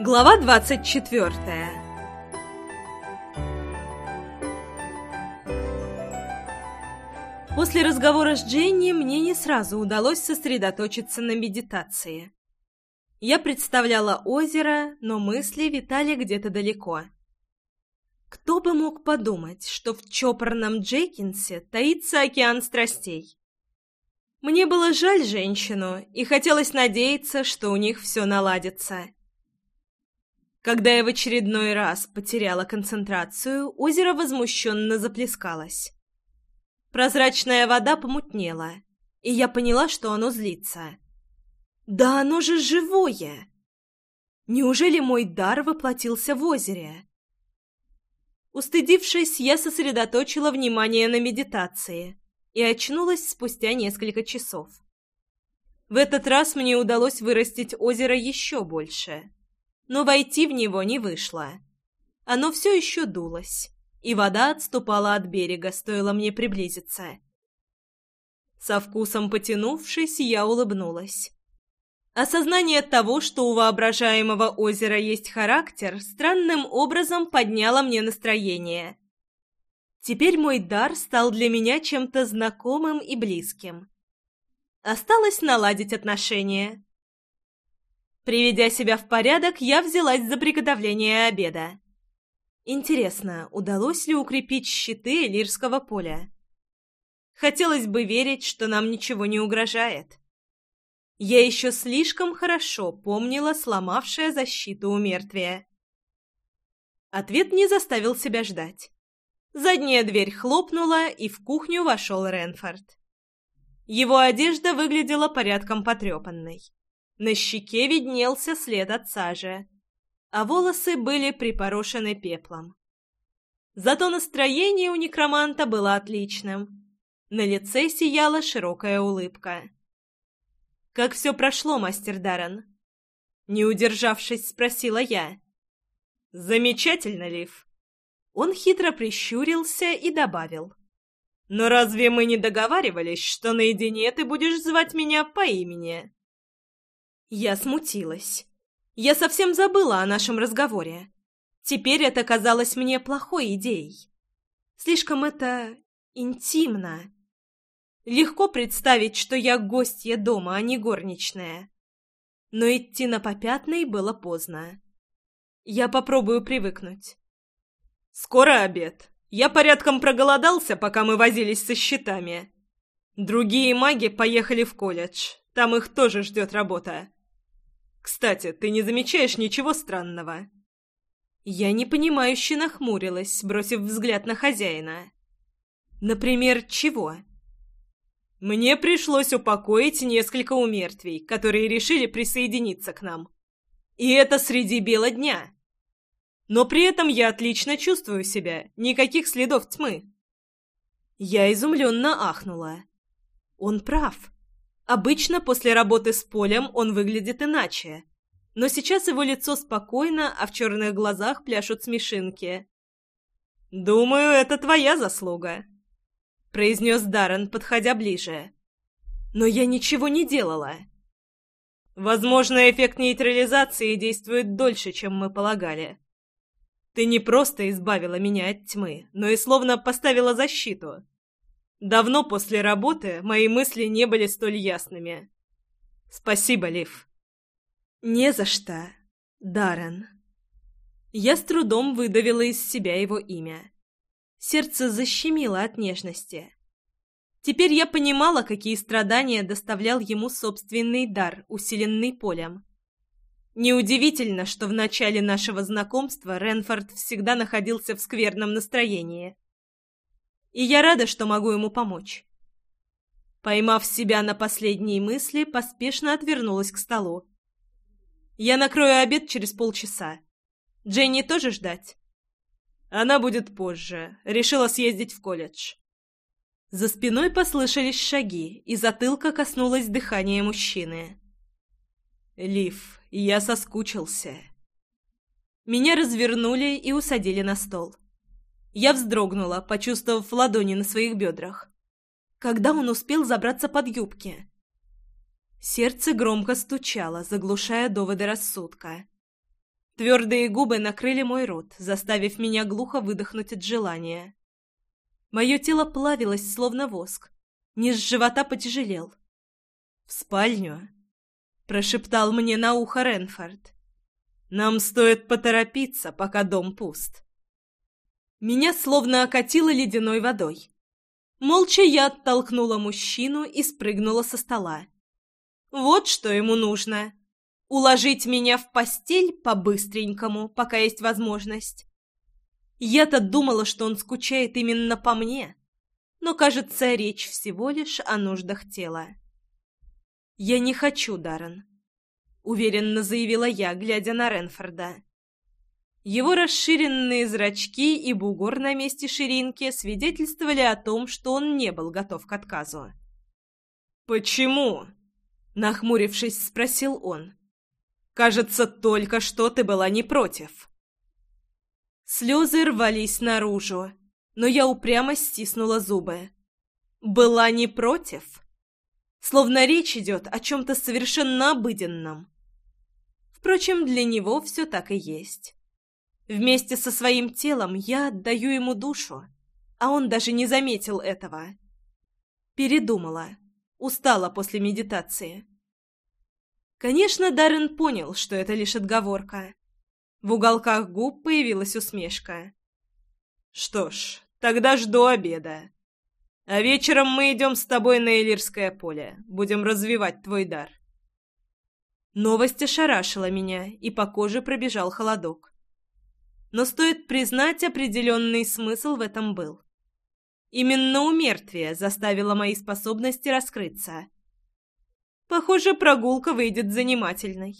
Глава 24 После разговора с Дженни мне не сразу удалось сосредоточиться на медитации. Я представляла озеро, но мысли витали где-то далеко. Кто бы мог подумать, что в чопорном Джекинсе таится океан страстей? Мне было жаль женщину, и хотелось надеяться, что у них все наладится. Когда я в очередной раз потеряла концентрацию, озеро возмущенно заплескалось. Прозрачная вода помутнела, и я поняла, что оно злится. «Да оно же живое!» Неужели мой дар воплотился в озере? Устыдившись, я сосредоточила внимание на медитации и очнулась спустя несколько часов. В этот раз мне удалось вырастить озеро еще больше но войти в него не вышло. Оно все еще дулось, и вода отступала от берега, стоило мне приблизиться. Со вкусом потянувшись, я улыбнулась. Осознание того, что у воображаемого озера есть характер, странным образом подняло мне настроение. Теперь мой дар стал для меня чем-то знакомым и близким. Осталось наладить отношения приведя себя в порядок, я взялась за приготовление обеда. Интересно, удалось ли укрепить щиты Лирского поля? Хотелось бы верить, что нам ничего не угрожает. Я еще слишком хорошо помнила сломавшее защиту у мертвия. Ответ не заставил себя ждать. Задняя дверь хлопнула, и в кухню вошел Ренфорд. Его одежда выглядела порядком потрепанной. На щеке виднелся след от сажи, а волосы были припорошены пеплом. Зато настроение у некроманта было отличным. На лице сияла широкая улыбка. «Как все прошло, мастер Даррен?» Не удержавшись, спросила я. «Замечательно, Лив!» Он хитро прищурился и добавил. «Но разве мы не договаривались, что наедине ты будешь звать меня по имени?» Я смутилась. Я совсем забыла о нашем разговоре. Теперь это казалось мне плохой идеей. Слишком это интимно. Легко представить, что я гостья дома, а не горничная. Но идти на попятный было поздно. Я попробую привыкнуть. «Скоро обед. Я порядком проголодался, пока мы возились со счетами. Другие маги поехали в колледж. Там их тоже ждет работа. Кстати, ты не замечаешь ничего странного?» Я непонимающе нахмурилась, бросив взгляд на хозяина. «Например, чего?» «Мне пришлось упокоить несколько умертвий, которые решили присоединиться к нам. И это среди бела дня. Но при этом я отлично чувствую себя, никаких следов тьмы». Я изумленно ахнула. «Он прав». Обычно после работы с Полем он выглядит иначе. Но сейчас его лицо спокойно, а в черных глазах пляшут смешинки. «Думаю, это твоя заслуга», — произнес Даррен, подходя ближе. «Но я ничего не делала». «Возможно, эффект нейтрализации действует дольше, чем мы полагали. Ты не просто избавила меня от тьмы, но и словно поставила защиту». Давно после работы мои мысли не были столь ясными. Спасибо, Лив. Не за что, Даррен. Я с трудом выдавила из себя его имя. Сердце защемило от нежности. Теперь я понимала, какие страдания доставлял ему собственный дар, усиленный полем. Неудивительно, что в начале нашего знакомства Ренфорд всегда находился в скверном настроении – и я рада, что могу ему помочь». Поймав себя на последние мысли, поспешно отвернулась к столу. «Я накрою обед через полчаса. Дженни тоже ждать?» «Она будет позже. Решила съездить в колледж». За спиной послышались шаги, и затылка коснулась дыхания мужчины. «Лив, я соскучился». Меня развернули и усадили на стол. Я вздрогнула, почувствовав ладони на своих бедрах. Когда он успел забраться под юбки? Сердце громко стучало, заглушая доводы рассудка. Твердые губы накрыли мой рот, заставив меня глухо выдохнуть от желания. Мое тело плавилось, словно воск. Низ живота потяжелел. «В спальню?» — прошептал мне на ухо Ренфорд. «Нам стоит поторопиться, пока дом пуст». Меня словно окатило ледяной водой. Молча я оттолкнула мужчину и спрыгнула со стола. Вот что ему нужно. Уложить меня в постель по-быстренькому, пока есть возможность. Я-то думала, что он скучает именно по мне. Но, кажется, речь всего лишь о нуждах тела. «Я не хочу, Даррен», — уверенно заявила я, глядя на Ренфорда. Его расширенные зрачки и бугор на месте ширинки свидетельствовали о том, что он не был готов к отказу. «Почему?» — нахмурившись, спросил он. «Кажется, только что ты была не против». Слезы рвались наружу, но я упрямо стиснула зубы. «Была не против?» Словно речь идет о чем-то совершенно обыденном. Впрочем, для него все так и есть. Вместе со своим телом я отдаю ему душу, а он даже не заметил этого. Передумала. Устала после медитации. Конечно, Даррен понял, что это лишь отговорка. В уголках губ появилась усмешка. «Что ж, тогда жду обеда. А вечером мы идем с тобой на Элирское поле. Будем развивать твой дар». Новость ошарашила меня, и по коже пробежал холодок но стоит признать, определенный смысл в этом был. Именно умертвие заставило мои способности раскрыться. Похоже, прогулка выйдет занимательной.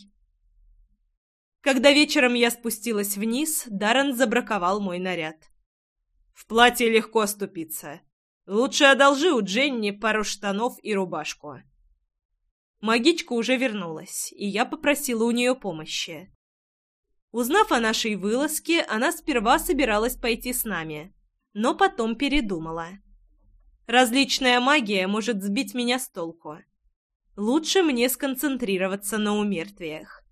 Когда вечером я спустилась вниз, Даррен забраковал мой наряд. В платье легко ступиться. Лучше одолжи у Дженни пару штанов и рубашку. Магичка уже вернулась, и я попросила у нее помощи. Узнав о нашей вылазке, она сперва собиралась пойти с нами, но потом передумала. Различная магия может сбить меня с толку. Лучше мне сконцентрироваться на умертвиях.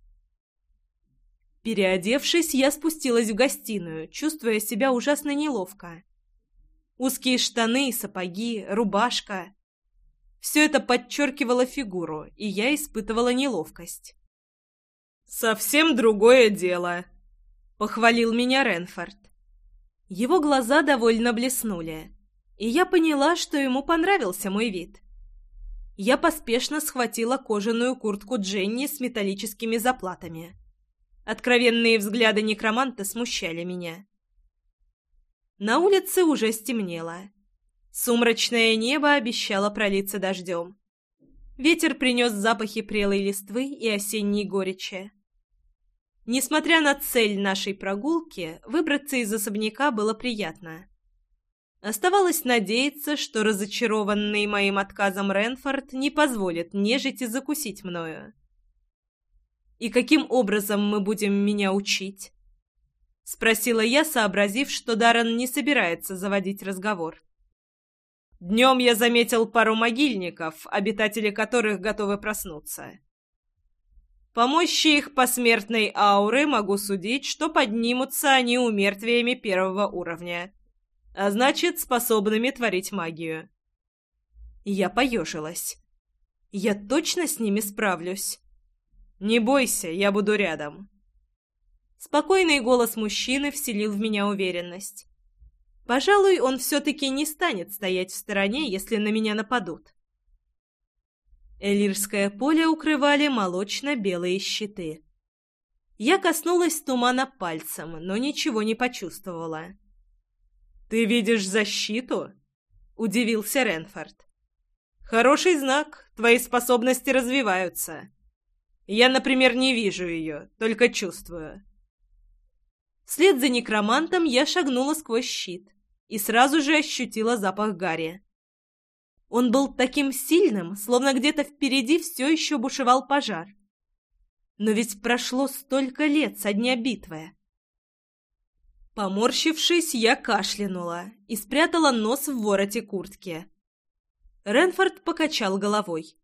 Переодевшись, я спустилась в гостиную, чувствуя себя ужасно неловко. Узкие штаны, сапоги, рубашка — все это подчеркивало фигуру, и я испытывала неловкость. «Совсем другое дело», — похвалил меня Ренфорд. Его глаза довольно блеснули, и я поняла, что ему понравился мой вид. Я поспешно схватила кожаную куртку Дженни с металлическими заплатами. Откровенные взгляды некроманта смущали меня. На улице уже стемнело. Сумрачное небо обещало пролиться дождем. Ветер принес запахи прелой листвы и осенней горечи. Несмотря на цель нашей прогулки, выбраться из особняка было приятно. Оставалось надеяться, что разочарованный моим отказом Ренфорд не позволит нежить и закусить мною. «И каким образом мы будем меня учить?» — спросила я, сообразив, что Даррен не собирается заводить разговор. «Днем я заметил пару могильников, обитатели которых готовы проснуться». Помощи их посмертной ауры могу судить, что поднимутся они умертвиями первого уровня, а значит, способными творить магию. Я поежилась. Я точно с ними справлюсь. Не бойся, я буду рядом. Спокойный голос мужчины вселил в меня уверенность. Пожалуй, он все-таки не станет стоять в стороне, если на меня нападут. Элирское поле укрывали молочно-белые щиты. Я коснулась тумана пальцем, но ничего не почувствовала. «Ты видишь защиту?» — удивился Ренфорд. «Хороший знак. Твои способности развиваются. Я, например, не вижу ее, только чувствую». Вслед за некромантом я шагнула сквозь щит и сразу же ощутила запах гари. Он был таким сильным, словно где-то впереди все еще бушевал пожар. Но ведь прошло столько лет со дня битвы. Поморщившись, я кашлянула и спрятала нос в вороте куртки. Ренфорд покачал головой.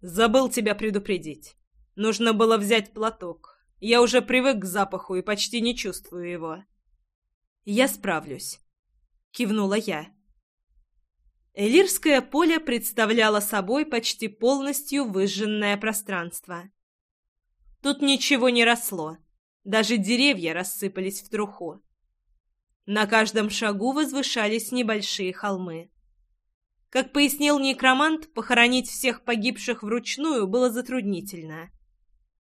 «Забыл тебя предупредить. Нужно было взять платок. Я уже привык к запаху и почти не чувствую его». «Я справлюсь», — кивнула я. Элирское поле представляло собой почти полностью выжженное пространство. Тут ничего не росло, даже деревья рассыпались в труху. На каждом шагу возвышались небольшие холмы. Как пояснил некромант, похоронить всех погибших вручную было затруднительно.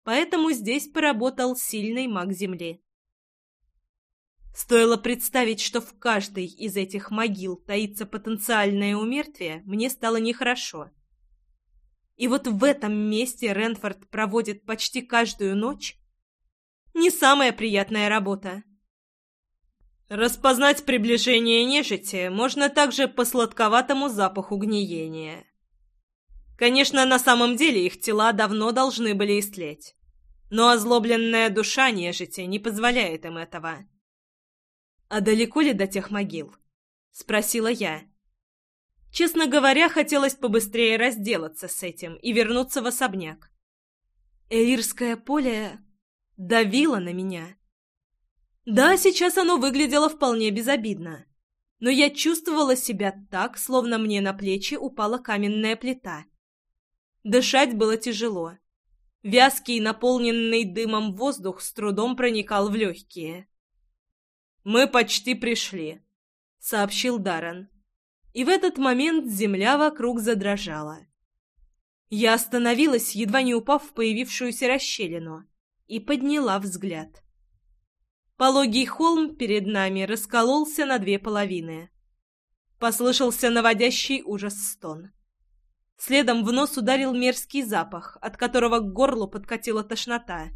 Поэтому здесь поработал сильный маг земли. Стоило представить, что в каждой из этих могил таится потенциальное умертвие, мне стало нехорошо. И вот в этом месте Ренфорд проводит почти каждую ночь. Не самая приятная работа. Распознать приближение нежити можно также по сладковатому запаху гниения. Конечно, на самом деле их тела давно должны были истлеть. Но озлобленная душа нежити не позволяет им этого. «А далеко ли до тех могил?» — спросила я. Честно говоря, хотелось побыстрее разделаться с этим и вернуться в особняк. Элирское поле давило на меня. Да, сейчас оно выглядело вполне безобидно, но я чувствовала себя так, словно мне на плечи упала каменная плита. Дышать было тяжело. Вязкий, наполненный дымом воздух с трудом проникал в легкие. «Мы почти пришли», — сообщил Даррен. И в этот момент земля вокруг задрожала. Я остановилась, едва не упав в появившуюся расщелину, и подняла взгляд. Пологий холм перед нами раскололся на две половины. Послышался наводящий ужас стон. Следом в нос ударил мерзкий запах, от которого к горлу подкатила тошнота.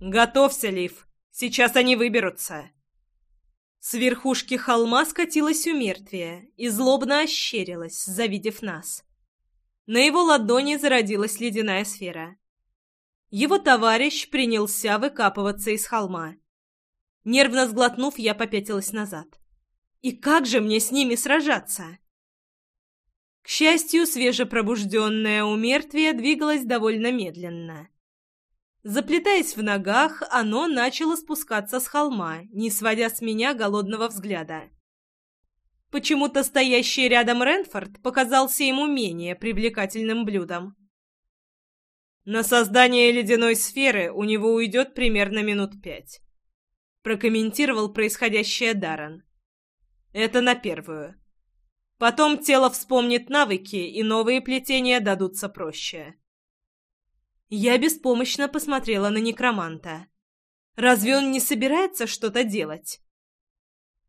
«Готовься, Лив! Сейчас они выберутся!» С верхушки холма скатилось умертвие и злобно ощерилось, завидев нас. На его ладони зародилась ледяная сфера. Его товарищ принялся выкапываться из холма. Нервно сглотнув, я попятилась назад. И как же мне с ними сражаться? К счастью, свежепробужденное умертвие двигалось довольно медленно. Заплетаясь в ногах, оно начало спускаться с холма, не сводя с меня голодного взгляда. Почему-то стоящий рядом Ренфорд показался ему менее привлекательным блюдом. «На создание ледяной сферы у него уйдет примерно минут пять», — прокомментировал происходящее Даррен. «Это на первую. Потом тело вспомнит навыки, и новые плетения дадутся проще». Я беспомощно посмотрела на некроманта. «Разве он не собирается что-то делать?»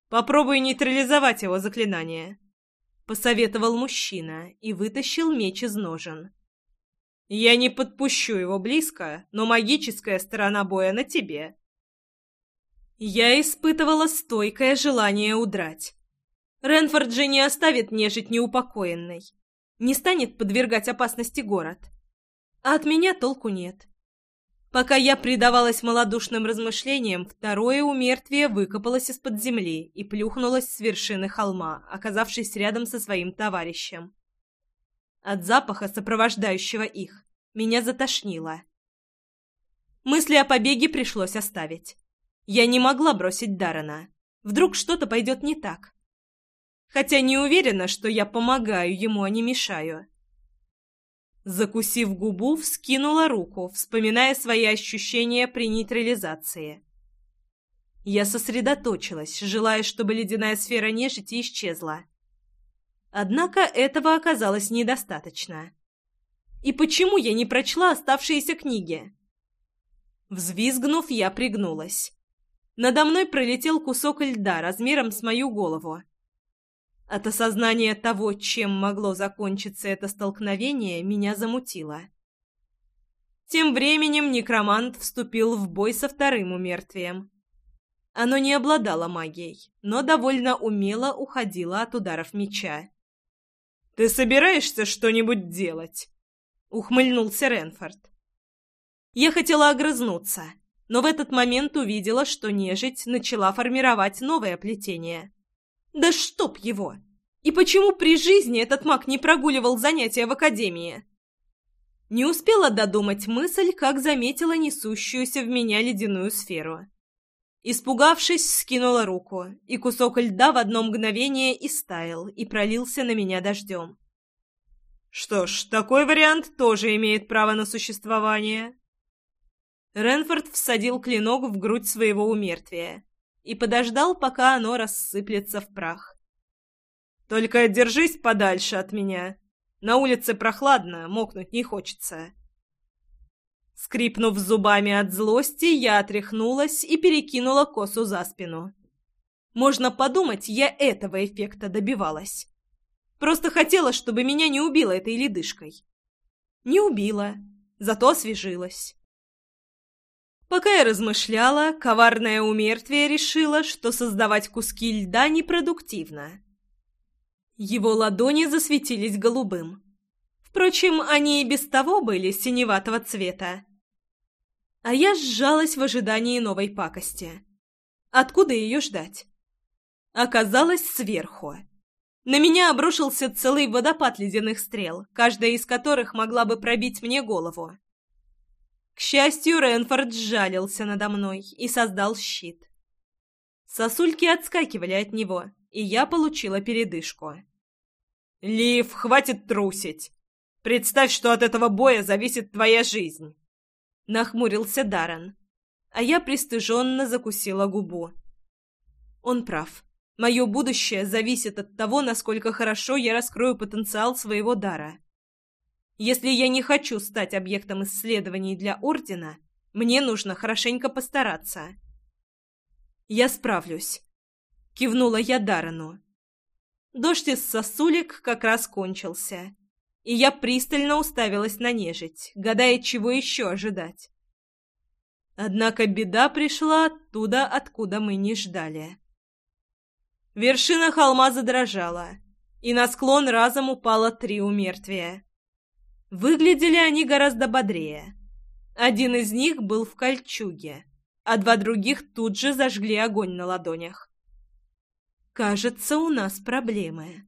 «Попробуй нейтрализовать его заклинание», — посоветовал мужчина и вытащил меч из ножен. «Я не подпущу его близко, но магическая сторона боя на тебе». Я испытывала стойкое желание удрать. Ренфорд же не оставит нежить неупокоенной, не станет подвергать опасности город. От меня толку нет. Пока я предавалась малодушным размышлениям, второе умертвие выкопалось из-под земли и плюхнулось с вершины холма, оказавшись рядом со своим товарищем. От запаха, сопровождающего их, меня затошнило. Мысли о побеге пришлось оставить. Я не могла бросить Дарана. Вдруг что-то пойдет не так. Хотя не уверена, что я помогаю ему, а не мешаю. Закусив губу, вскинула руку, вспоминая свои ощущения при нейтрализации. Я сосредоточилась, желая, чтобы ледяная сфера нежити исчезла. Однако этого оказалось недостаточно. И почему я не прочла оставшиеся книги? Взвизгнув, я пригнулась. Надо мной пролетел кусок льда размером с мою голову. От осознания того, чем могло закончиться это столкновение, меня замутило. Тем временем некромант вступил в бой со вторым умертвием. Оно не обладало магией, но довольно умело уходило от ударов меча. «Ты собираешься что-нибудь делать?» — ухмыльнулся Ренфорд. Я хотела огрызнуться, но в этот момент увидела, что нежить начала формировать новое плетение — да чтоб его! И почему при жизни этот маг не прогуливал занятия в академии? Не успела додумать мысль, как заметила несущуюся в меня ледяную сферу. Испугавшись, скинула руку, и кусок льда в одно мгновение истаял и пролился на меня дождем. Что ж, такой вариант тоже имеет право на существование. Ренфорд всадил клинок в грудь своего умертвия и подождал, пока оно рассыплется в прах. «Только держись подальше от меня. На улице прохладно, мокнуть не хочется». Скрипнув зубами от злости, я отряхнулась и перекинула косу за спину. Можно подумать, я этого эффекта добивалась. Просто хотела, чтобы меня не убило этой ледышкой. Не убила, зато освежилась. Пока я размышляла, коварная умертвие решила, что создавать куски льда непродуктивно. Его ладони засветились голубым. Впрочем, они и без того были синеватого цвета. А я сжалась в ожидании новой пакости. Откуда ее ждать? Оказалось, сверху. На меня обрушился целый водопад ледяных стрел, каждая из которых могла бы пробить мне голову. К счастью, Ренфорд сжалился надо мной и создал щит. Сосульки отскакивали от него, и я получила передышку. «Лив, хватит трусить! Представь, что от этого боя зависит твоя жизнь!» Нахмурился Даррен, а я пристыженно закусила губу. Он прав. Мое будущее зависит от того, насколько хорошо я раскрою потенциал своего дара. Если я не хочу стать объектом исследований для Ордена, мне нужно хорошенько постараться. Я справлюсь. Кивнула я Дарану. Дождь из сосулек как раз кончился, и я пристально уставилась на нежить, гадая, чего еще ожидать. Однако беда пришла оттуда, откуда мы не ждали. Вершина холма задрожала, и на склон разом упало три умертвия. Выглядели они гораздо бодрее. Один из них был в кольчуге, а два других тут же зажгли огонь на ладонях. «Кажется, у нас проблемы».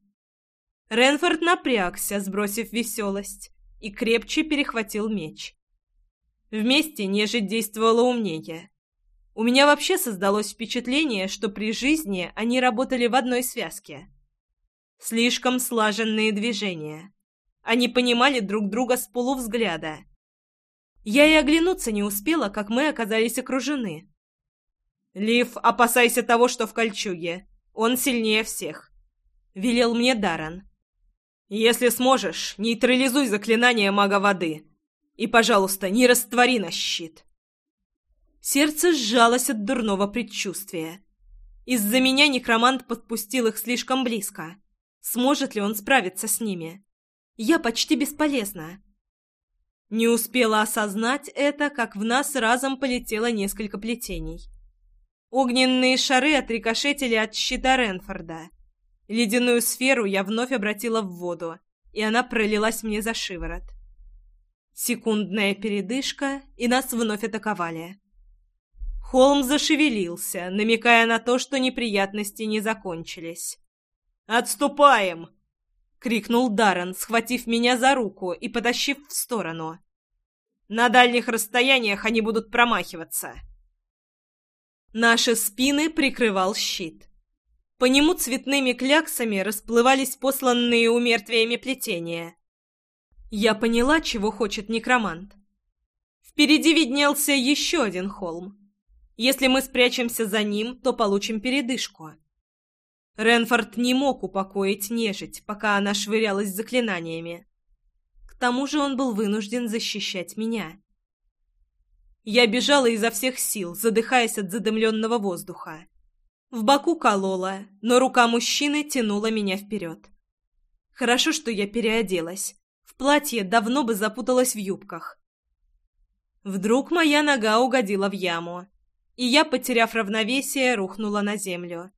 Ренфорд напрягся, сбросив веселость, и крепче перехватил меч. Вместе нежить действовала умнее. У меня вообще создалось впечатление, что при жизни они работали в одной связке. Слишком слаженные движения. Они понимали друг друга с полувзгляда. Я и оглянуться не успела, как мы оказались окружены. «Лив, опасайся того, что в кольчуге. Он сильнее всех», — велел мне Даран. «Если сможешь, нейтрализуй заклинание мага воды. И, пожалуйста, не раствори наш щит». Сердце сжалось от дурного предчувствия. Из-за меня некромант подпустил их слишком близко. Сможет ли он справиться с ними? Я почти бесполезна. Не успела осознать это, как в нас разом полетело несколько плетений. Огненные шары отрикошетили от щита Ренфорда. Ледяную сферу я вновь обратила в воду, и она пролилась мне за шиворот. Секундная передышка, и нас вновь атаковали. Холм зашевелился, намекая на то, что неприятности не закончились. «Отступаем!» — крикнул Даррен, схватив меня за руку и потащив в сторону. «На дальних расстояниях они будут промахиваться». Наши спины прикрывал щит. По нему цветными кляксами расплывались посланные умертвиями плетения. Я поняла, чего хочет некромант. Впереди виднелся еще один холм. Если мы спрячемся за ним, то получим передышку. Ренфорд не мог упокоить нежить, пока она швырялась заклинаниями. К тому же он был вынужден защищать меня. Я бежала изо всех сил, задыхаясь от задымленного воздуха. В боку колола, но рука мужчины тянула меня вперед. Хорошо, что я переоделась. В платье давно бы запуталась в юбках. Вдруг моя нога угодила в яму, и я, потеряв равновесие, рухнула на землю.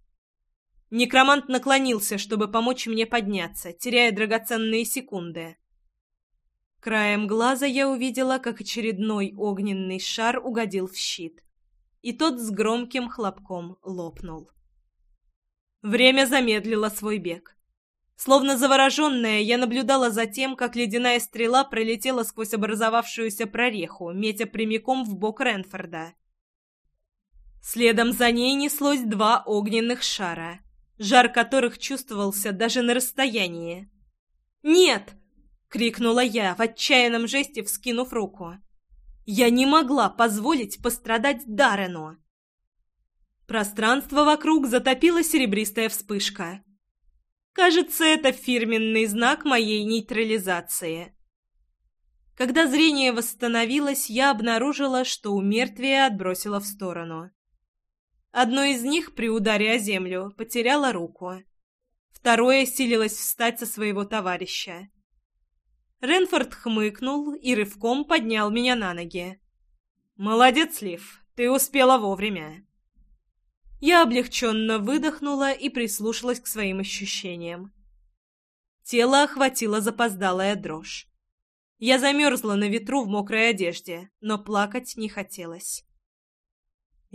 Некромант наклонился, чтобы помочь мне подняться, теряя драгоценные секунды. Краем глаза я увидела, как очередной огненный шар угодил в щит, и тот с громким хлопком лопнул. Время замедлило свой бег. Словно завороженная, я наблюдала за тем, как ледяная стрела пролетела сквозь образовавшуюся прореху, метя прямиком в бок Ренфорда. Следом за ней неслось два огненных шара — жар которых чувствовался даже на расстоянии. «Нет!» — крикнула я, в отчаянном жесте вскинув руку. «Я не могла позволить пострадать Даррену!» Пространство вокруг затопила серебристая вспышка. Кажется, это фирменный знак моей нейтрализации. Когда зрение восстановилось, я обнаружила, что у мертвия отбросило в сторону. Одно из них при ударе о землю потеряло руку. Второе силилось встать со своего товарища. Ренфорд хмыкнул и рывком поднял меня на ноги. «Молодец, Лив, ты успела вовремя». Я облегченно выдохнула и прислушалась к своим ощущениям. Тело охватила запоздалая дрожь. Я замерзла на ветру в мокрой одежде, но плакать не хотелось.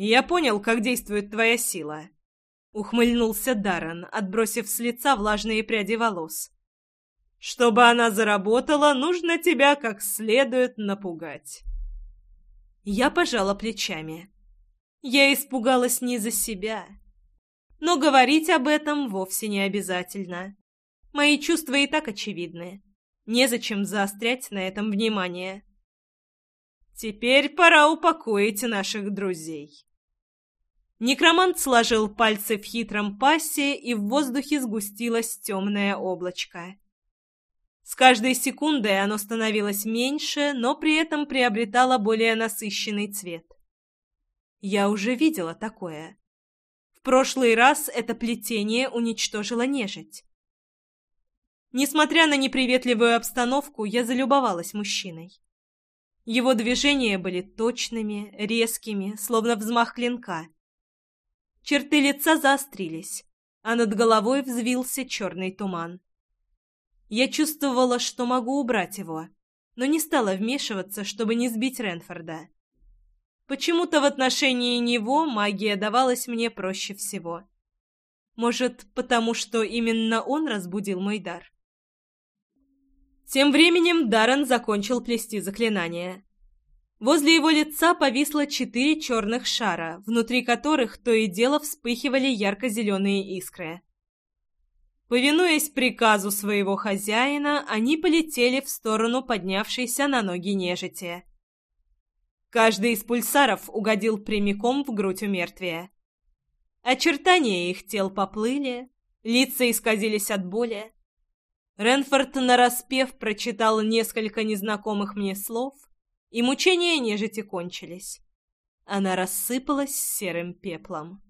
«Я понял, как действует твоя сила», — ухмыльнулся Даррен, отбросив с лица влажные пряди волос. «Чтобы она заработала, нужно тебя как следует напугать». Я пожала плечами. Я испугалась не за себя. Но говорить об этом вовсе не обязательно. Мои чувства и так очевидны. Незачем заострять на этом внимание. «Теперь пора упокоить наших друзей». Некромант сложил пальцы в хитром пассе, и в воздухе сгустилось темное облачко. С каждой секундой оно становилось меньше, но при этом приобретало более насыщенный цвет. Я уже видела такое. В прошлый раз это плетение уничтожило нежить. Несмотря на неприветливую обстановку, я залюбовалась мужчиной. Его движения были точными, резкими, словно взмах клинка — Черты лица заострились, а над головой взвился черный туман. Я чувствовала, что могу убрать его, но не стала вмешиваться, чтобы не сбить Ренфорда. Почему-то в отношении него магия давалась мне проще всего. Может, потому что именно он разбудил мой дар. Тем временем Даррен закончил плести заклинание. Возле его лица повисло четыре черных шара, внутри которых то и дело вспыхивали ярко-зеленые искры. Повинуясь приказу своего хозяина, они полетели в сторону поднявшейся на ноги нежити. Каждый из пульсаров угодил прямиком в грудь у мертвия. Очертания их тел поплыли, лица исказились от боли. Ренфорд нараспев прочитал несколько незнакомых мне слов — и мучения нежити кончились. Она рассыпалась серым пеплом.